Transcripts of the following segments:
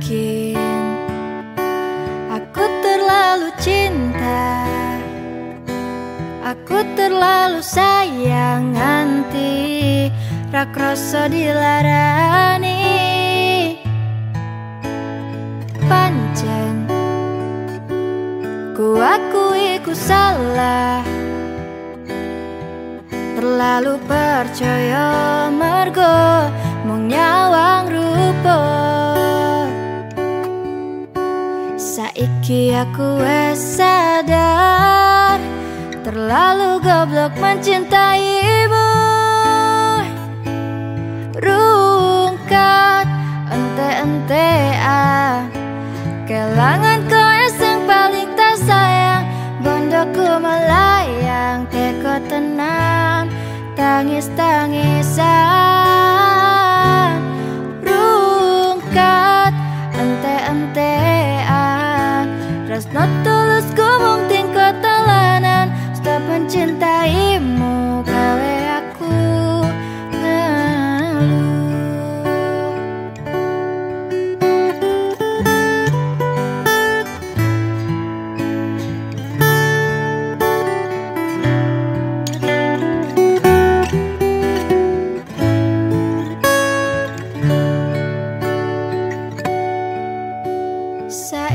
mungkin Aku terlalu cinta. Aku terlalu sayang nanti Rakroso dilarani. Pancen Ku akui ku salah. Terlalu percaya mergo saiki aku sadar terlalu goblok mencintaimu. Rungkat ente-entean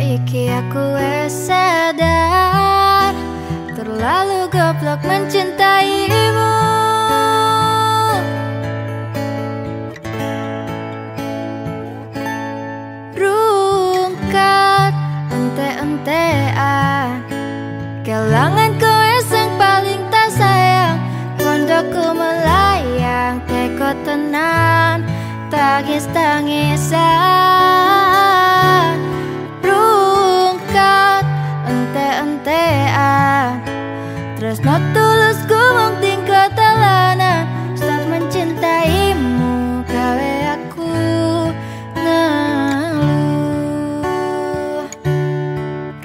Saiki aku wes sadar Terlalu goblok mencintaimu. Rungkat ente-entean Kelangan kowe yang paling tak sayang. Pondokku melayang Teko tenan Tangis-tangisan Terus no tulus mung tingkat telanan Stop mencintaimu Gawe aku ngeluh.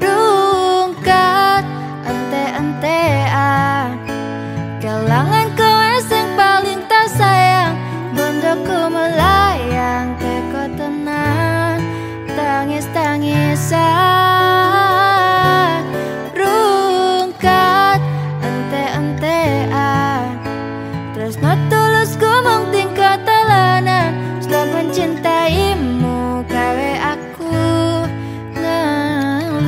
Rungkat Ente-entean Kelangan kowe yang paling tak sayang. Bondoku melayang Teko tenan Tangis-tangisan Terus no tulus ku mung tingkat telanan Stop mencintaimu Gawe aku ngeluh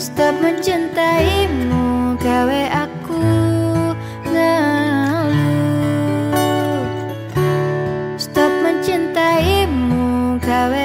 Stop mencintaimu gawe aku ngeluh Stop mencintaimu gawe